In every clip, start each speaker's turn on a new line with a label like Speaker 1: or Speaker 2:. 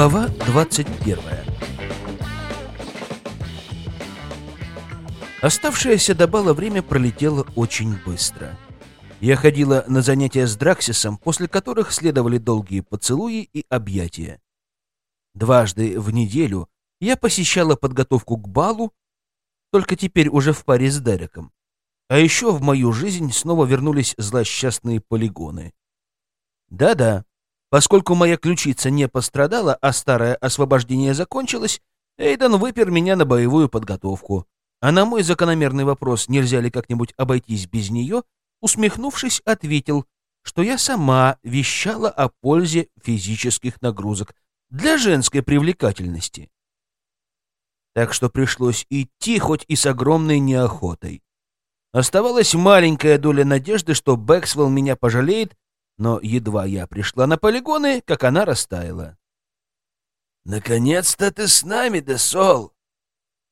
Speaker 1: Глава 21 Оставшееся до бала время пролетело очень быстро. Я ходила на занятия с Драксисом, после которых следовали долгие поцелуи и объятия. Дважды в неделю я посещала подготовку к балу, только теперь уже в паре с Дереком. А еще в мою жизнь снова вернулись злосчастные полигоны. Да-да, поскольку моя ключица не пострадала, а старое освобождение закончилось, Эйден выпер меня на боевую подготовку. А на мой закономерный вопрос, нельзя ли как-нибудь обойтись без нее, усмехнувшись, ответил, что я сама вещала о пользе физических нагрузок для женской привлекательности. Так что пришлось идти хоть и с огромной неохотой. Оставалась маленькая доля надежды, что Бэксвелл меня пожалеет, но едва я пришла на полигоны, как она растаяла.
Speaker 2: «Наконец-то ты с нами, Десол!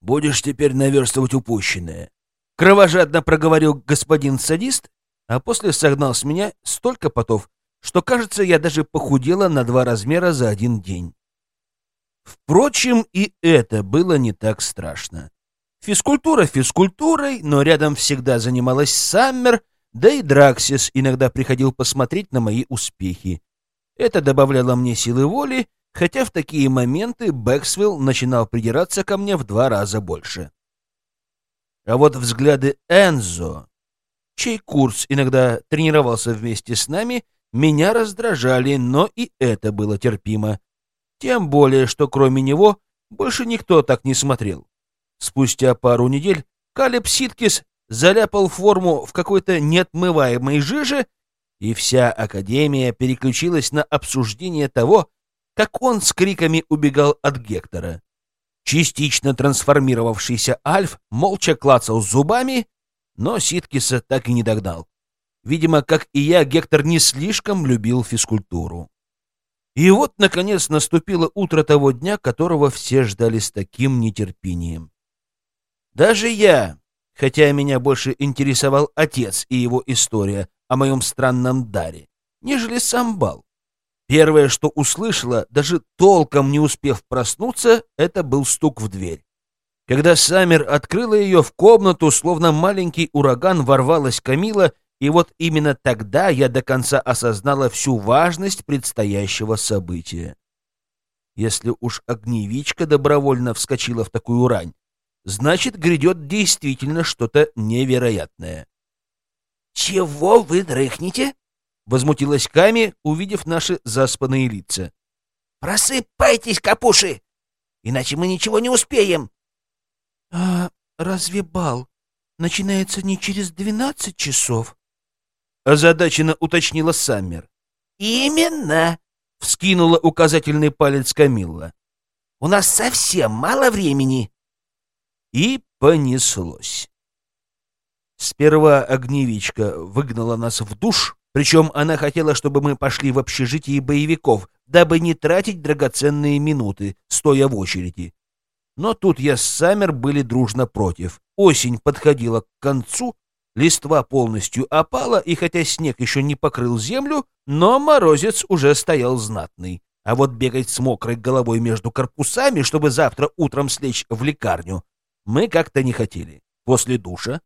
Speaker 2: Будешь теперь наверстывать упущенное!» Кровожадно проговорил господин садист, а после согнал с меня столько потов, что, кажется, я даже похудела на два размера за один день. Впрочем, и это было не так страшно. Физкультура физкультурой, но рядом всегда занималась Саммер, да и Драксис иногда приходил посмотреть на мои успехи. Это добавляло мне силы воли, хотя в такие моменты Бэксвилл начинал придираться ко мне в два раза больше. А вот взгляды Энзо, чей курс иногда тренировался вместе с нами, меня раздражали, но и это было терпимо. Тем более, что кроме него больше никто так не смотрел. Спустя пару недель Калеб Ситкис заляпал форму в какой-то неотмываемой жиже, и вся Академия переключилась на обсуждение того, как он с криками убегал от Гектора. Частично трансформировавшийся Альф молча клацал зубами, но Ситкиса так и не догнал. Видимо, как и я, Гектор не слишком любил физкультуру. И вот, наконец, наступило утро того дня, которого все ждали с таким нетерпением. Даже я, хотя меня больше интересовал отец и его история о моем странном даре, нежели сам бал. Первое, что услышала, даже толком не успев проснуться, это был стук в дверь. Когда Саммер открыла ее в комнату, словно маленький ураган ворвалась Камила и вот именно тогда я до конца осознала всю важность предстоящего события. Если уж огневичка добровольно вскочила в такую рань, значит, грядет действительно что-то невероятное.
Speaker 3: «Чего вы дрыхнете?»
Speaker 2: — возмутилась Ками, увидев наши заспанные лица.
Speaker 3: «Просыпайтесь, капуши, иначе мы ничего не успеем!»
Speaker 1: «А разве бал начинается не через двенадцать часов?»
Speaker 2: озадаченно уточнила Саммер.
Speaker 3: «Именно!»
Speaker 2: — вскинула указательный палец Камилла.
Speaker 3: «У нас совсем мало времени!»
Speaker 2: И понеслось. Сперва огневичка выгнала нас в душ, причем она хотела, чтобы мы пошли в общежитие боевиков, дабы не тратить драгоценные минуты, стоя в очереди. Но тут я с Саммер были дружно против. Осень подходила к концу, Листва полностью опала, и хотя снег еще не покрыл землю, но морозец уже стоял знатный. А вот бегать с мокрой головой между корпусами, чтобы завтра утром слечь в лекарню, мы как-то не хотели. После душа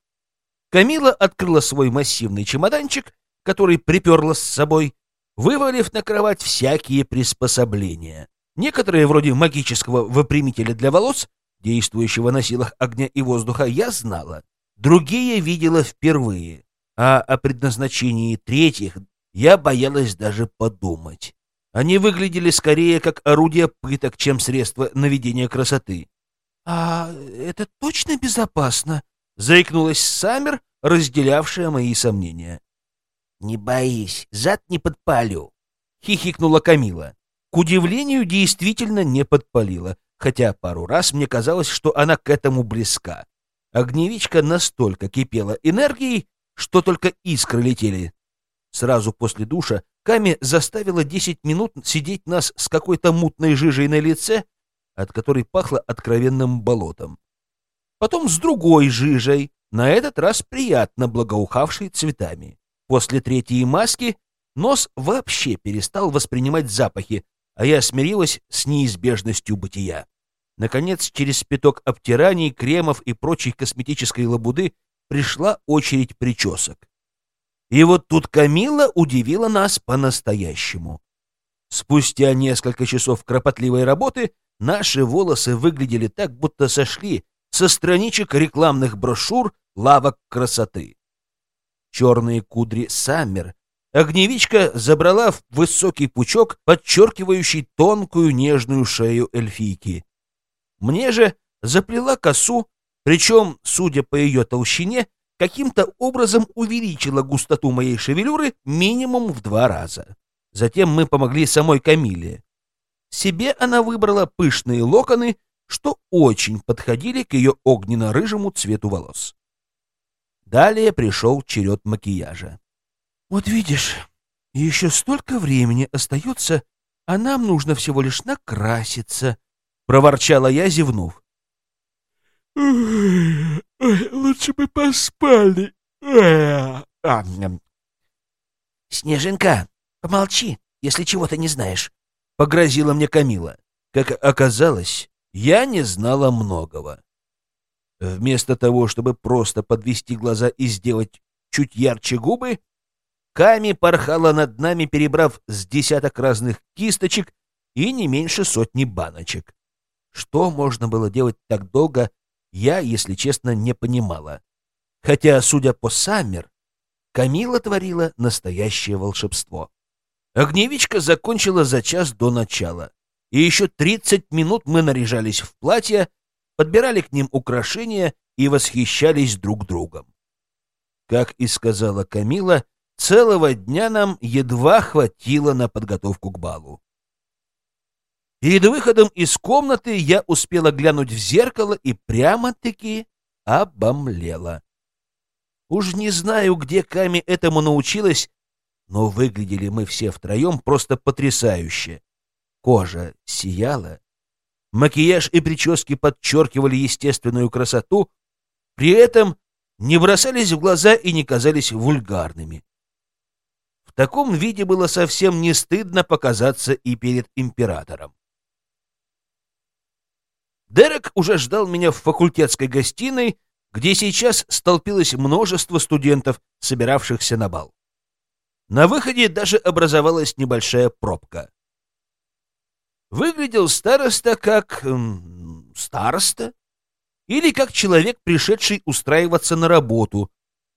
Speaker 2: Камила открыла свой массивный чемоданчик, который приперла с собой, вывалив на кровать всякие приспособления. Некоторые, вроде магического выпрямителя для волос, действующего на силах огня и воздуха, я знала другие видела впервые, а о предназначении третьих я боялась даже подумать. Они выглядели скорее как орудие пыток, чем средство наведения красоты.
Speaker 1: — А это точно безопасно?
Speaker 2: — заикнулась Саммер, разделявшая мои сомнения.
Speaker 3: — Не боись, зад не подпалю, —
Speaker 2: хихикнула Камила. К удивлению, действительно не подпалила, хотя пару раз мне казалось, что она к этому близка. Огневичка настолько кипела энергией, что только искры летели. Сразу после душа Ками заставила десять минут сидеть нас с какой-то мутной жижей на лице, от которой пахло откровенным болотом. Потом с другой жижей, на этот раз приятно благоухавшей цветами. После третьей маски нос вообще перестал воспринимать запахи,
Speaker 1: а я смирилась с неизбежностью бытия. Наконец, через пяток обтираний, кремов и прочей косметической лабуды пришла очередь причесок. И вот тут Камила удивила нас по-настоящему. Спустя несколько часов кропотливой работы наши волосы выглядели так, будто сошли со страничек рекламных брошюр лавок красоты. Черные кудри Саммер огневичка забрала в высокий пучок, подчеркивающий тонкую нежную шею эльфийки. Мне же заплела косу, причем, судя по ее толщине, каким-то образом увеличила густоту моей шевелюры минимум в два раза. Затем мы помогли самой Камиле. Себе она выбрала пышные локоны, что очень подходили к ее огненно-рыжему цвету волос. Далее пришел черед макияжа. «Вот видишь, еще столько времени остается, а нам нужно всего лишь накраситься», — проворчала я, зевнув.
Speaker 2: «Лучше бы поспали».
Speaker 3: «Снежинка, Помолчи, если чего-то не знаешь.
Speaker 1: Погрозила мне Камила. Как оказалось, я не знала многого. Вместо того, чтобы просто подвести глаза и сделать чуть ярче губы, Ками порхала над нами, перебрав с десяток разных кисточек и не меньше сотни баночек. Что можно было делать так долго, я, если честно, не понимала. Хотя, судя по Саммер, Камила творила настоящее волшебство. Огневичка закончила за час до начала, и еще 30 минут мы наряжались в платья, подбирали к ним украшения и восхищались друг другом. Как и сказала Камила, целого дня нам едва хватило на подготовку к балу. Перед выходом из комнаты я успела глянуть в зеркало и прямо-таки обомлела. Уж не знаю, где Ками этому научилась, но выглядели мы все втроем просто потрясающе. Кожа сияла, макияж и прически подчеркивали естественную красоту, при этом не бросались в глаза и не казались вульгарными. В таком виде было совсем не стыдно показаться и перед императором. Дерек уже ждал меня в факультетской гостиной, где сейчас столпилось множество студентов, собиравшихся на бал. На выходе даже образовалась небольшая пробка. Выглядел староста как... Эм, староста? Или как человек, пришедший устраиваться на работу.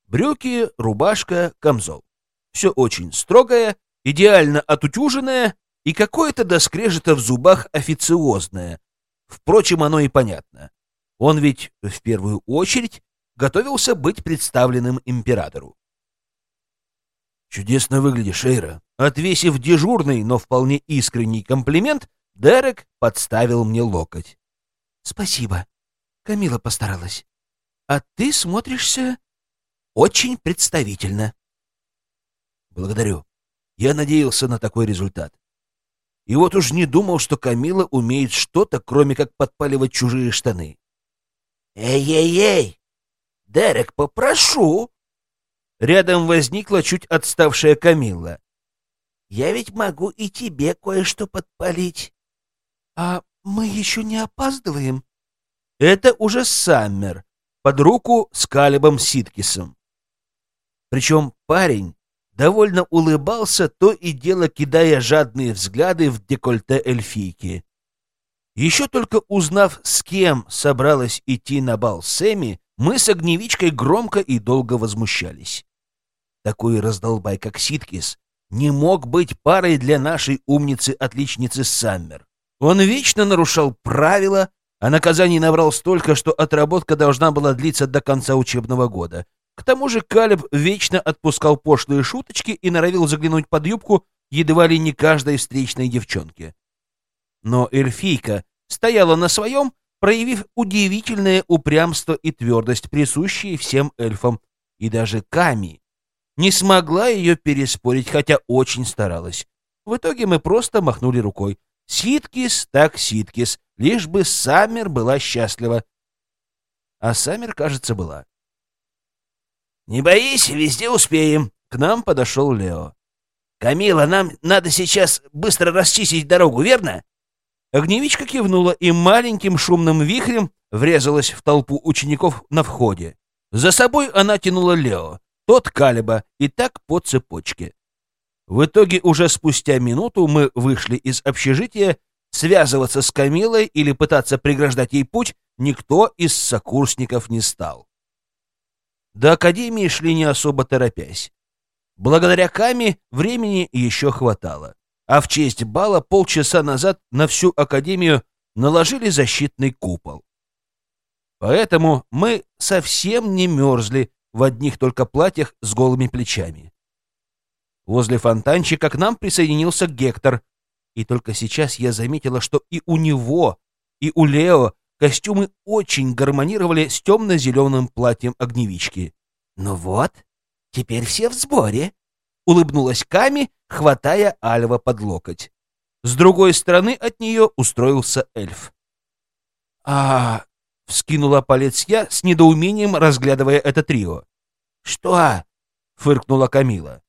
Speaker 1: Брюки, рубашка, камзол. Все очень строгое, идеально отутюженное и какое-то до скрежета в зубах официозное. Впрочем, оно и понятно. Он ведь в первую очередь готовился быть представленным императору. «Чудесно выглядишь, Эйра». Отвесив дежурный, но вполне искренний комплимент, Дерек подставил мне локоть. «Спасибо. Камила постаралась. А ты смотришься очень представительно». «Благодарю. Я надеялся на такой результат. И вот уж не думал, что Камила умеет что-то, кроме как подпаливать чужие штаны».
Speaker 3: «Эй-эй-эй! Дерек, попрошу!»
Speaker 1: Рядом возникла чуть отставшая Камилла.
Speaker 3: «Я ведь могу и тебе кое-что подпалить».
Speaker 2: «А мы еще не опаздываем?»
Speaker 1: Это уже Саммер, под руку с Калибом Ситкисом. Причем парень довольно улыбался, то и дело кидая жадные взгляды в декольте эльфийки. Еще только узнав, с кем собралась идти на бал Сэмми, мы с огневичкой громко и долго возмущались. Такой раздолбай, как Ситкис, не мог быть парой для нашей умницы-отличницы Саммер. Он вечно нарушал правила, а наказаний набрал столько, что отработка должна была длиться до конца учебного года. К тому же Калеб вечно отпускал пошлые шуточки и норовил заглянуть под юбку едва ли не каждой встречной девчонке. Но эльфийка стояла на своем проявив удивительное упрямство и твердость, присущие всем эльфам, и даже Ками не смогла ее переспорить, хотя очень старалась. В итоге мы просто махнули рукой. Ситкис так Ситкис, лишь бы Саммер была счастлива. А Саммер, кажется, была.
Speaker 3: «Не боись, везде успеем», —
Speaker 1: к нам подошел Лео.
Speaker 3: Камила, нам надо сейчас быстро расчистить дорогу, верно?
Speaker 1: Огневичка кивнула и маленьким шумным вихрем врезалась в толпу учеников на входе. За собой она тянула Лео, тот Калиба, и так по цепочке. В итоге уже спустя минуту мы вышли из общежития, связываться с Камилой или пытаться преграждать ей путь никто из сокурсников не стал. До академии шли не особо торопясь. Благодаря Каме времени еще хватало, а в честь бала полчаса назад на всю академию наложили защитный купол. Поэтому мы совсем не мерзли в одних только платьях с голыми плечами. Возле фонтанчика к нам присоединился Гектор, и только сейчас я заметила, что и у него, и у Лео костюмы очень гармонировали с темно-зеленым платьем огневички.
Speaker 3: «Ну вот, теперь все в сборе», —
Speaker 1: улыбнулась Ками, хватая Альва под локоть. С другой стороны от нее устроился эльф. «А...» — вскинула палец я, с недоумением разглядывая это трио.
Speaker 3: «Что?» — фыркнула Камила.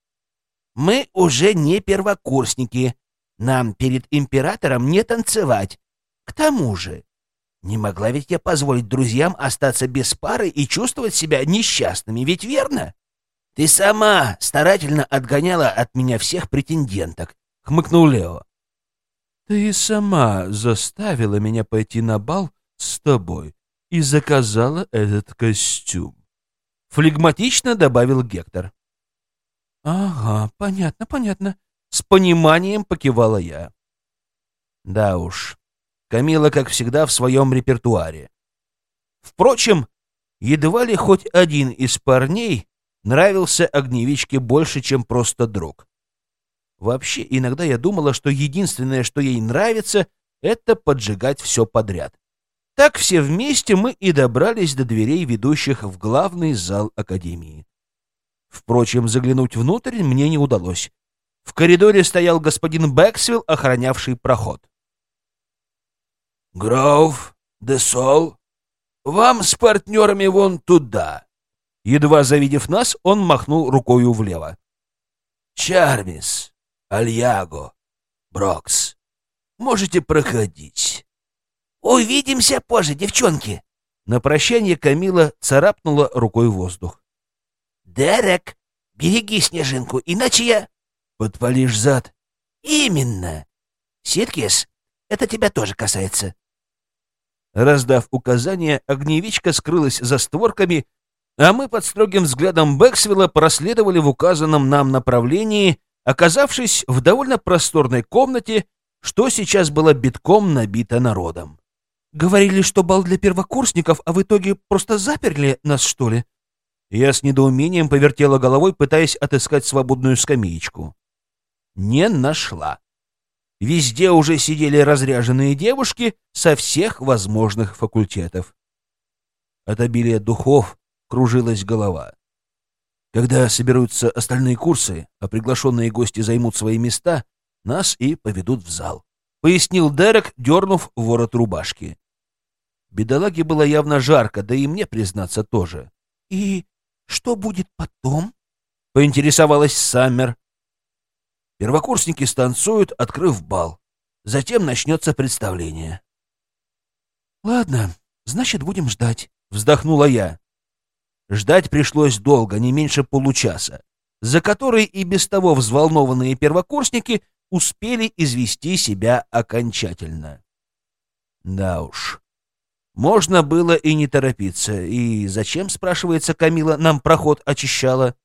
Speaker 3: «Мы уже не первокурсники. Нам перед императором не танцевать. К тому же, не могла ведь я позволить друзьям остаться без пары и чувствовать себя несчастными, ведь верно? Ты сама старательно отгоняла от меня всех претенденток, — хмыкнул Лео.
Speaker 1: Ты сама заставила меня пойти на бал с тобой и заказала этот костюм. Флегматично добавил Гектор. Ага, понятно, понятно. С пониманием покивала я. Да уж, Камила, как всегда, в своем репертуаре. Впрочем, едва ли хоть один из парней нравился огневичке больше, чем просто друг. Вообще, иногда я думала, что единственное, что ей нравится, это поджигать все подряд. Так все вместе мы и добрались до дверей, ведущих в главный зал Академии. Впрочем, заглянуть внутрь мне не удалось. В коридоре стоял господин Бэксвилл, охранявший проход.
Speaker 2: Гроув, Десол, вам с партнерами вон туда.
Speaker 1: Едва завидев нас, он махнул рукою влево.
Speaker 2: Чармис, Альяго, Брокс, можете проходить.
Speaker 3: Увидимся позже, девчонки.
Speaker 1: На прощание Камила царапнула рукой воздух.
Speaker 3: Дерек, береги снежинку, иначе я...
Speaker 2: Подпалишь зад.
Speaker 3: Именно. Ситкис, это тебя тоже касается.
Speaker 1: Раздав указания, огневичка скрылась за створками, а мы под строгим взглядом Бэксвилла проследовали в указанном нам направлении, оказавшись в довольно просторной комнате, что сейчас было битком набито народом. «Говорили, что бал для первокурсников, а в итоге просто заперли нас, что ли?» Я с недоумением повертела головой, пытаясь отыскать свободную скамеечку. Не нашла. Везде уже сидели разряженные девушки со всех возможных факультетов. От обилия духов кружилась голова. Когда соберутся остальные курсы, а приглашенные гости займут свои места, нас и поведут в зал. Пояснил Дерек, дернув ворот рубашки. Бедолаге было явно жарко, да и мне, признаться, тоже. — И что будет потом? — поинтересовалась Саммер. Первокурсники станцуют, открыв бал. Затем начнется представление. «Ладно, значит, будем ждать», — вздохнула я. Ждать пришлось долго, не меньше получаса, за который и без того взволнованные первокурсники успели извести себя окончательно. Да уж, можно было и не торопиться. И зачем, спрашивается Камила, нам проход очищала?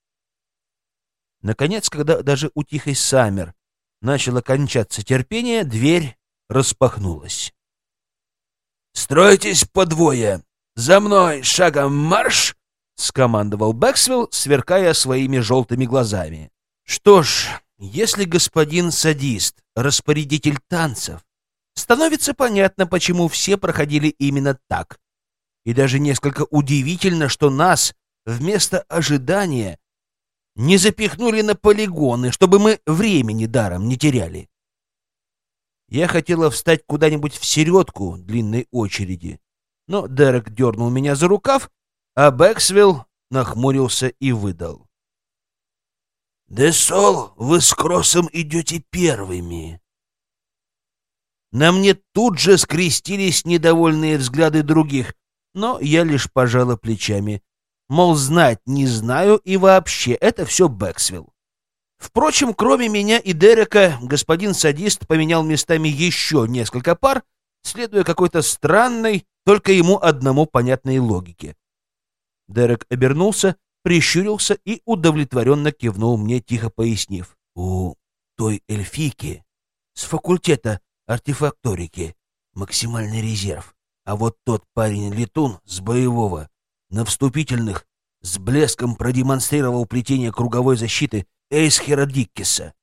Speaker 1: Наконец, когда даже у тихой Саммер начало кончаться терпение, дверь распахнулась.
Speaker 2: «Стройтесь по двое! За мной шагом марш!»
Speaker 1: — скомандовал Бэксвилл, сверкая своими желтыми глазами. «Что ж, если господин садист, распорядитель танцев, становится понятно, почему все проходили именно так. И даже несколько удивительно, что нас вместо ожидания не запихнули на полигоны, чтобы мы времени даром не теряли. Я хотела встать куда-нибудь в середку длинной очереди, но Дерек дернул меня за рукав, а Бэксвилл нахмурился и выдал.
Speaker 3: Десол, вы с Кроссом идете первыми.
Speaker 1: На мне тут же скрестились недовольные взгляды других, но я лишь пожала плечами. Мол, знать не знаю и вообще, это все Бэксвилл. Впрочем, кроме меня и Дерека, господин садист поменял местами еще несколько пар, следуя какой-то странной, только ему одному понятной логике. Дерек обернулся, прищурился и удовлетворенно кивнул мне, тихо пояснив. «У той эльфийки с факультета артефакторики максимальный резерв, а вот тот парень-летун с боевого на вступительных с блеском продемонстрировал плетение круговой защиты Эйсхера Диккиса.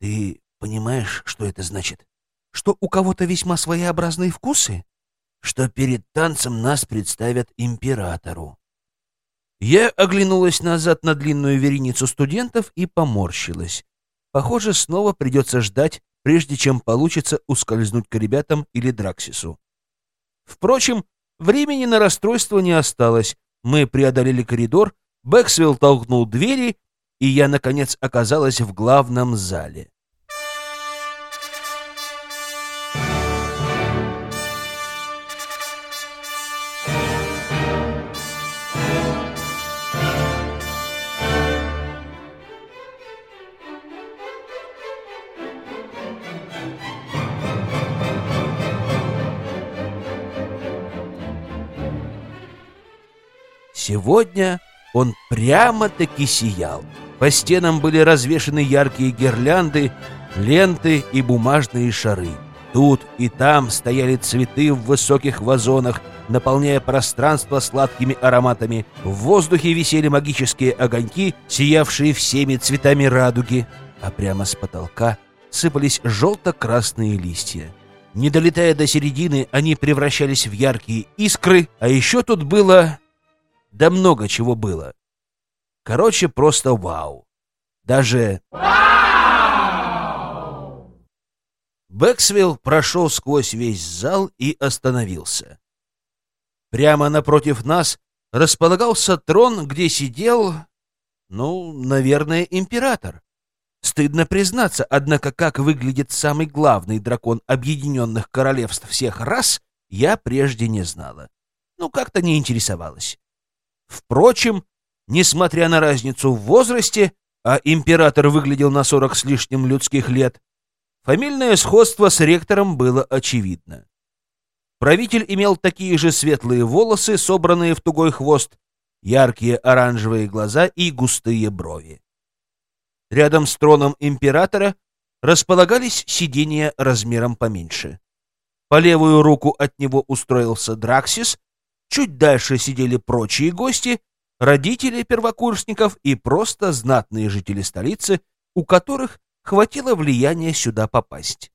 Speaker 1: Ты понимаешь, что это значит? Что у кого-то весьма своеобразные вкусы? Что перед танцем нас представят императору. Я оглянулась назад на длинную вереницу студентов и поморщилась. Похоже, снова придется ждать, прежде чем получится ускользнуть к ребятам или Драксису. Впрочем, времени на расстройство не осталось. Мы преодолели коридор, Бэксвилл толкнул двери, и я, наконец, оказалась в главном зале. Сегодня он прямо-таки сиял. По стенам были развешаны яркие гирлянды, ленты и бумажные шары. Тут и там стояли цветы в высоких вазонах, наполняя пространство сладкими ароматами. В воздухе висели магические огоньки, сиявшие всеми цветами радуги, а прямо с потолка сыпались желто-красные листья. Не долетая до середины, они превращались в яркие искры, а еще тут было да много чего было. Короче, просто вау. Даже... Вау! Бэксвилл прошел сквозь весь зал и остановился. Прямо напротив нас располагался трон, где сидел, ну, наверное, император. Стыдно признаться, однако, как выглядит самый главный дракон Объединенных Королевств всех рас, я прежде не знала. Ну, как-то не интересовалась. Впрочем, несмотря на разницу в возрасте, а император выглядел на сорок с лишним людских лет, фамильное сходство с ректором было очевидно. Правитель имел такие же светлые волосы, собранные в тугой хвост, яркие оранжевые глаза и густые брови. Рядом с троном императора располагались сиденья размером поменьше. По левую руку от него устроился Драксис, Чуть дальше сидели прочие гости, родители первокурсников и просто знатные жители столицы, у которых хватило влияния сюда попасть.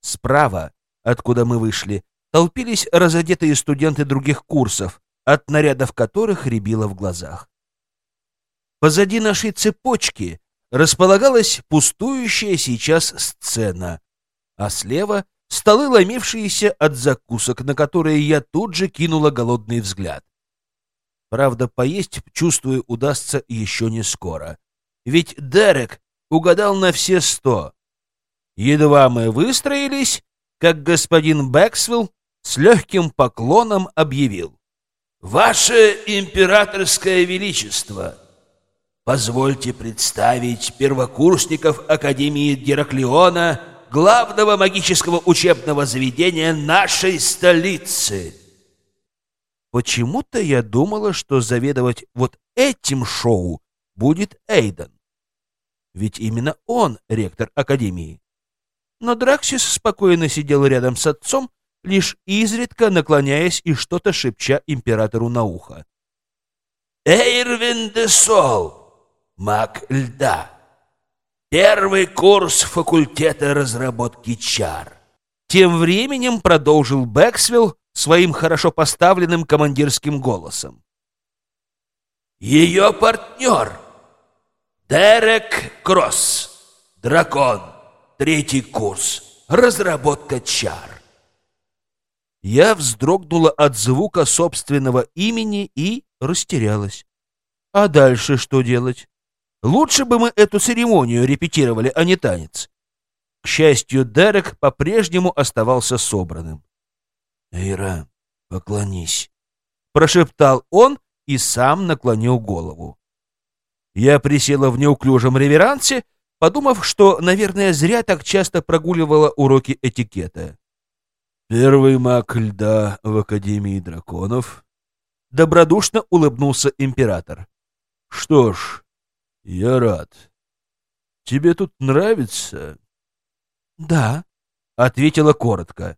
Speaker 1: Справа, откуда мы вышли, толпились разодетые студенты других курсов, от нарядов которых рябило в глазах. Позади нашей цепочки располагалась пустующая сейчас сцена, а слева столы, ломившиеся от закусок, на которые я тут же кинула голодный взгляд. Правда, поесть, чувствую, удастся еще не скоро. Ведь Дерек угадал на все сто. Едва мы выстроились, как господин Бэксвилл с легким поклоном объявил. «Ваше императорское величество, позвольте представить первокурсников Академии Гераклеона — главного магического учебного заведения нашей столицы. Почему-то я думала, что заведовать вот этим шоу будет Эйден. Ведь именно он ректор Академии. Но Драксис спокойно сидел рядом с отцом, лишь изредка наклоняясь и что-то шепча императору на ухо. «Эйрвин де Сол, маг льда!» Первый курс факультета разработки чар. Тем временем продолжил Бэксвилл своим хорошо поставленным командирским голосом. Ее партнер Дерек Кросс, дракон, третий курс, разработка чар. Я вздрогнула от звука собственного имени и растерялась. А дальше что делать? Лучше бы мы эту церемонию репетировали, а не танец. К счастью, Дерек по-прежнему оставался собранным.
Speaker 3: «Эйра, поклонись», —
Speaker 1: прошептал он и сам наклонил голову. Я присела в неуклюжем реверансе, подумав, что, наверное, зря так часто прогуливала уроки этикета.
Speaker 2: «Первый маг льда в Академии драконов», —
Speaker 1: добродушно улыбнулся император.
Speaker 2: «Что ж, я рад. Тебе тут нравится?»
Speaker 1: «Да», — ответила коротко.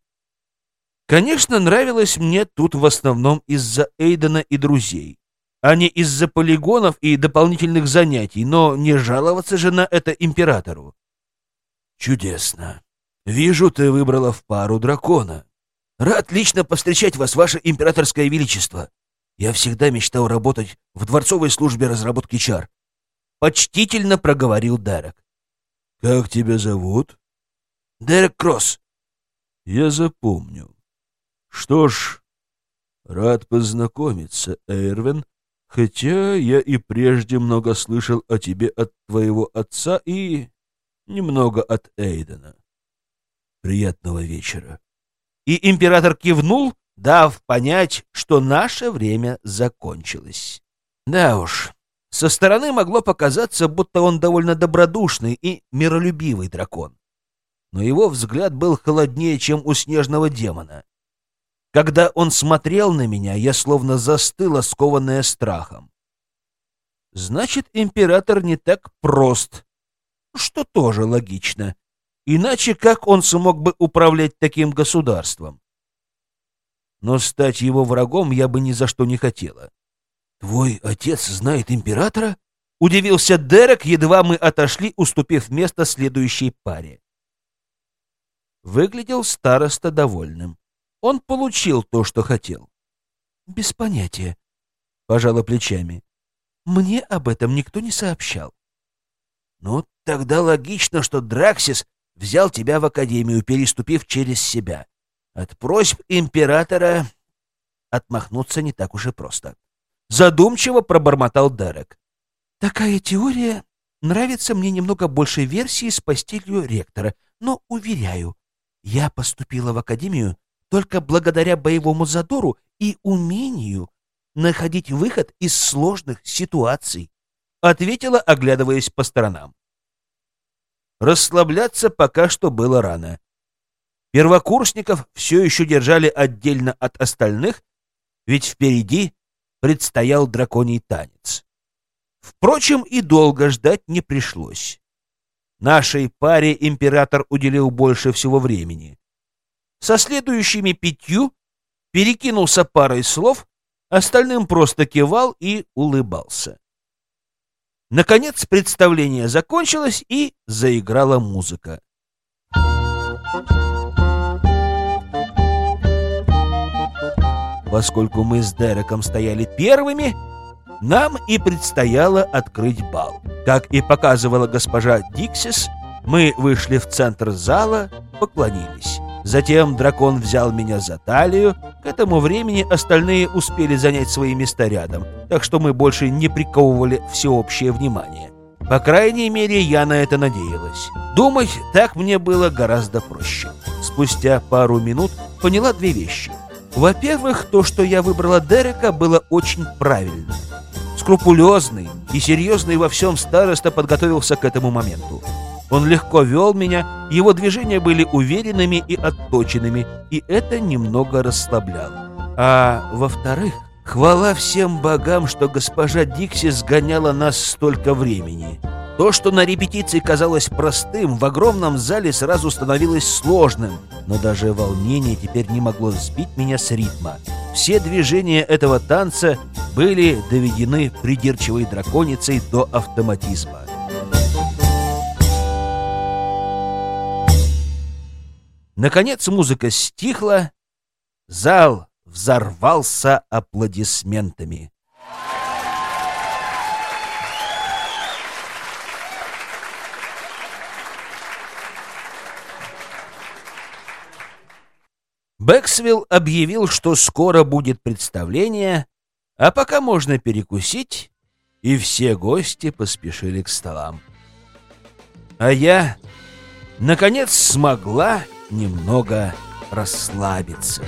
Speaker 1: Конечно, нравилось мне тут в основном из-за Эйдена и друзей, а не из-за полигонов и дополнительных занятий, но не жаловаться же на это императору.
Speaker 3: «Чудесно. Вижу, ты выбрала в пару дракона. Рад лично повстречать вас, ваше императорское величество. Я всегда мечтал работать в дворцовой службе разработки чар. Почтительно проговорил Дерек.
Speaker 2: Как тебя зовут?
Speaker 3: Дерек Кросс.
Speaker 2: Я запомню. Что ж, рад познакомиться, Эйрвин, хотя я и прежде много слышал о тебе от твоего отца и немного от Эйдена. Приятного вечера.
Speaker 1: И император кивнул, дав понять, что наше время закончилось. Да уж, со стороны могло показаться, будто он довольно добродушный и миролюбивый дракон. Но его взгляд был холоднее, чем у снежного демона. Когда он смотрел на меня, я словно застыла, скованная страхом. Значит, император не так прост, что тоже логично. Иначе как он смог бы управлять таким государством? Но стать его врагом я бы ни за что не хотела.
Speaker 3: «Твой отец знает императора?»
Speaker 1: — удивился Дерек, едва мы отошли, уступив место следующей паре. Выглядел староста довольным. Он получил то, что хотел. «Без понятия», — пожала плечами. «Мне об этом никто не сообщал».
Speaker 3: «Ну, тогда логично, что Драксис взял тебя в Академию, переступив через себя. От просьб императора отмахнуться не так уж и просто».
Speaker 1: Задумчиво пробормотал Дерек. «Такая теория нравится мне немного больше версии с постелью ректора, но, уверяю, я поступила в Академию только благодаря боевому задору и умению находить выход из сложных ситуаций», ответила, оглядываясь по сторонам. Расслабляться пока что было рано. Первокурсников все еще держали отдельно от остальных, ведь впереди предстоял драконий танец. Впрочем, и долго ждать не пришлось. Нашей паре император уделил больше всего времени. Со следующими пятью перекинулся парой слов, остальным просто кивал и улыбался. Наконец представление закончилось, и заиграла музыка. Поскольку мы с Дереком стояли первыми, нам и предстояло открыть бал. Как и показывала госпожа Диксис, мы вышли в центр зала, поклонились. Затем дракон взял меня за талию. К этому времени остальные успели занять свои места рядом, так что мы больше не приковывали всеобщее внимание. По крайней мере, я на это надеялась. Думать так мне было гораздо проще. Спустя пару минут поняла две вещи — во-первых, то, что я выбрала Дерека, было очень правильно. Скрупулезный и серьезный во всем староста подготовился к этому моменту. Он легко вел меня, его движения были уверенными и отточенными, и это немного расслабляло. А во-вторых, хвала всем богам, что госпожа Дикси сгоняла нас столько времени. То, что на репетиции казалось простым, в огромном зале сразу становилось сложным, но даже волнение теперь не могло сбить меня с ритма. Все движения этого танца были доведены придирчивой драконицей до автоматизма. Наконец музыка стихла, зал взорвался аплодисментами. Бэксвилл объявил, что скоро будет представление, а пока можно перекусить и все гости поспешили к столам. А я, наконец, смогла немного расслабиться.